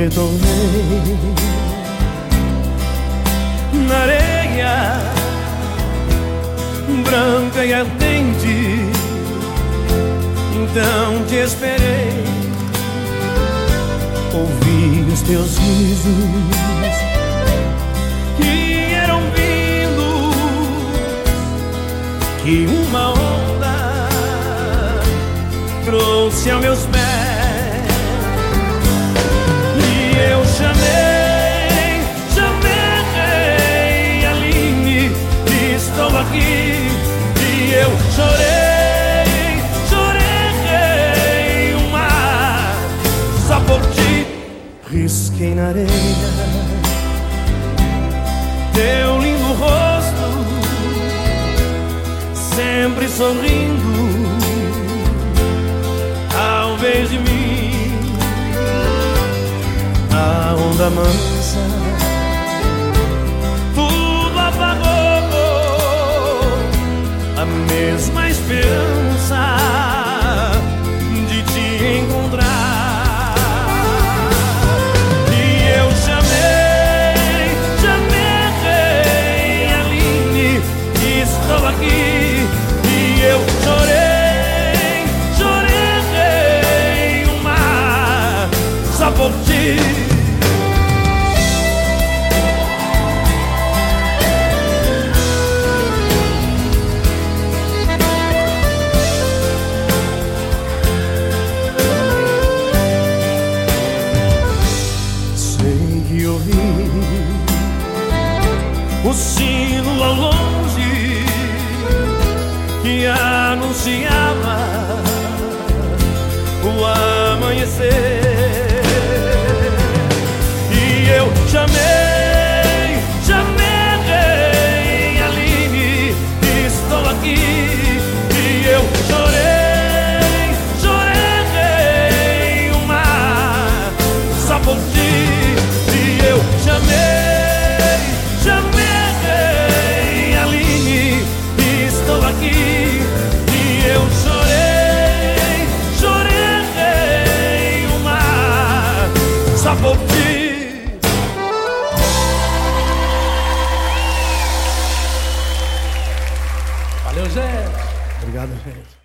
retornei na areia branca e ardente. Então te esperei, ouvi os teus risos que eram vindo, que uma onda trouxe aos meus pés. Risquei na areia. Teu lindo rosto, sempre sorrindo ao ver de mim a onda mansa E eu chorei, chorei o mar só por ti. o sino ao longe que anunciava o amanhecer. passa por ti. Valeu, gente. Obrigado, gente.